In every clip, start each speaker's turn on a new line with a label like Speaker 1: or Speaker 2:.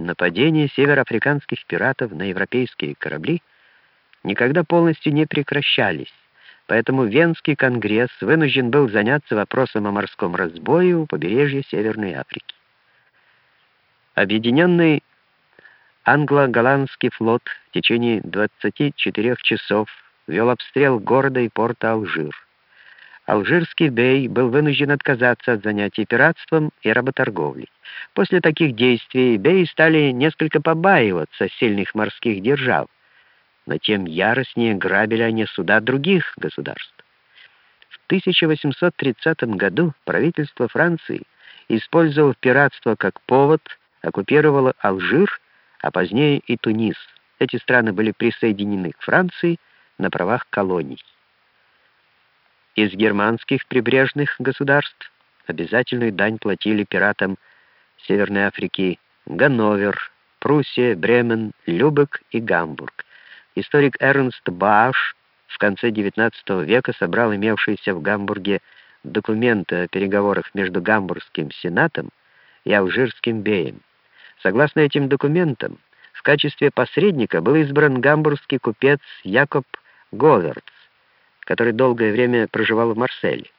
Speaker 1: Нападения североафриканских пиратов на европейские корабли никогда полностью не прекращались, поэтому Венский конгресс вынужден был заняться вопросом о морском разбое у побережья Северной Африки. Объединенный англо-голландский флот в течение 24 часов вел обстрел города и порта Алжир. Алжирский бей был вынужден отказаться от занятий пиратством и работорговлей. После таких действий беи стали несколько побаиваться сильных морских держав, но тем яростнее грабили они суда других государств. В 1830 году правительство Франции, использовав пиратство как повод, оккупировало Алжир, а позднее и Тунис. Эти страны были присоединены к Франции на правах колоний из германских прибрежных государств обязательную дань платили пиратам Северной Африки Ганновер, Пруссия, Бремен, Любек и Гамбург. Историк Эрнст Баш в конце XIX века собрал имевшиеся в Гамбурге документы о переговорах между Гамбургским сенатом и Алжирским беем. Согласно этим документам, в качестве посредника был избран гамбургский купец Якоб Говерц, который долгое время проживал в Марселе.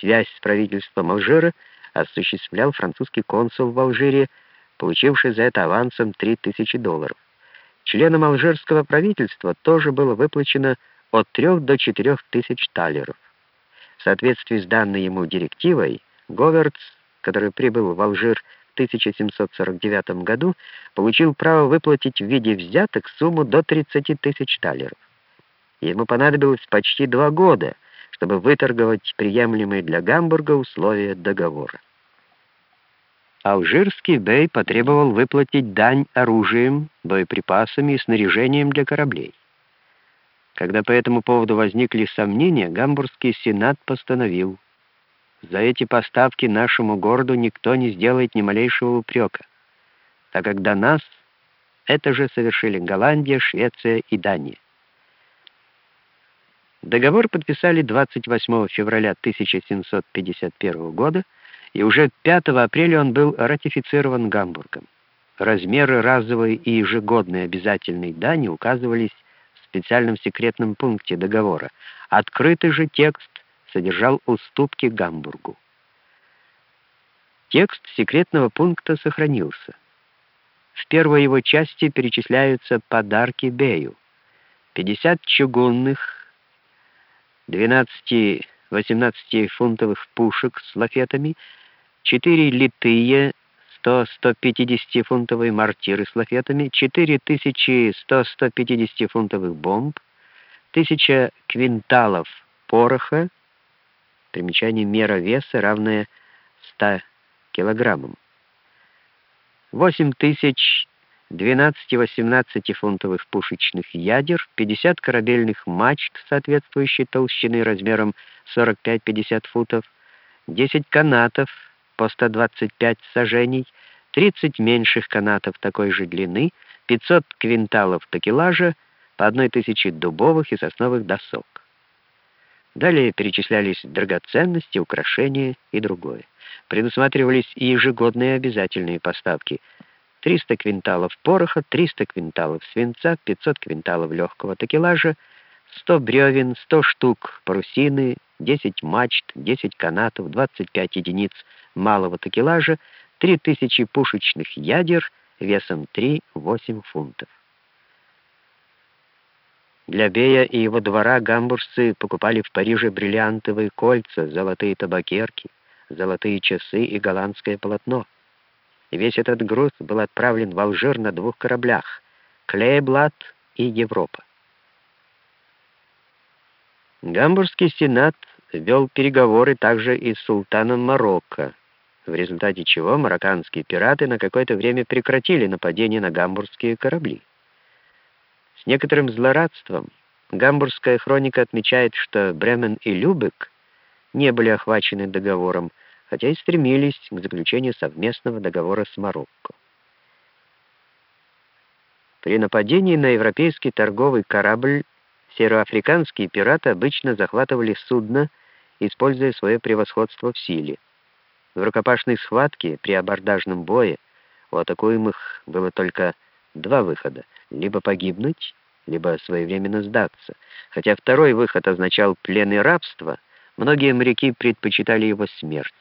Speaker 1: Связь с правительством Алжира осуществлял французский консул в Алжире, получивший за это авансом 3000 долларов. Членам алжирского правительства тоже было выплачено от 3 до 4 тысяч талеров. В соответствии с данной ему директивой, Говардс, который прибыл в Алжир в 1749 году, получил право выплатить в виде взяток сумму до 30 тысяч талеров. Ему понадобилось почти два года, чтобы выторговать приемлемые для Гамбурга условия договора. Алжирский бей потребовал выплатить дань оружием, боеприпасами и снаряжением для кораблей. Когда по этому поводу возникли сомнения, Гамбургский сенат постановил, за эти поставки нашему городу никто не сделает ни малейшего упрека, так как до нас это же совершили Голландия, Швеция и Дания. Договор подписали 28 февраля 1751 года, и уже 5 апреля он был ратифицирован Гамбургом. Размеры разовой и ежегодной обязательной дани указывались в специальном секретном пункте договора. Открытый же текст содержал уступки Гамбургу. Текст секретного пункта сохранился. В первой его части перечисляются подарки Бею. 50 чугунных 12-18 фунтовых пушек с лафетами, 4 литые 100-150 фунтовые мортиры с лафетами, 4100-150 фунтовых бомб, 1000 квинталов пороха, примечание мера веса, равная 100 килограммам, 8000 12-18 фунтовых пушечных ядер, 50 корабельных мачт соответствующей толщины размером 45-50 футов, 10 канатов по 125 сажений, 30 меньших канатов такой же длины, 500 квинталов такелажа, по 1000 дубовых и сосновых досок. Далее перечислялись драгоценности, украшения и другое. Предусматривались и ежегодные обязательные поставки – 300 квинталов пороха, 300 квинталов свинца, 500 квинталов легкого такелажа, 100 бревен, 100 штук парусины, 10 мачт, 10 канатов, 25 единиц малого такелажа, 3000 пушечных ядер весом 3-8 фунтов. Для Бея и его двора гамбуржцы покупали в Париже бриллиантовые кольца, золотые табакерки, золотые часы и голландское полотно. Весь этот груз был отправлен в Алжир на двух кораблях «Клейблат» и «Европа». Гамбургский сенат вел переговоры также и с султаном Марокко, в результате чего марокканские пираты на какое-то время прекратили нападение на гамбургские корабли. С некоторым злорадством гамбургская хроника отмечает, что Бремен и Любек не были охвачены договором, хотя и стремились к заключению совместного договора с Марокко. При нападении на европейский торговый корабль североафриканские пираты обычно захватывали судно, используя свое превосходство в силе. В рукопашной схватке при абордажном бое У атакуемых было только два выхода — либо погибнуть, либо своевременно сдаться. Хотя второй выход означал плен и рабство, многие моряки предпочитали его смерть.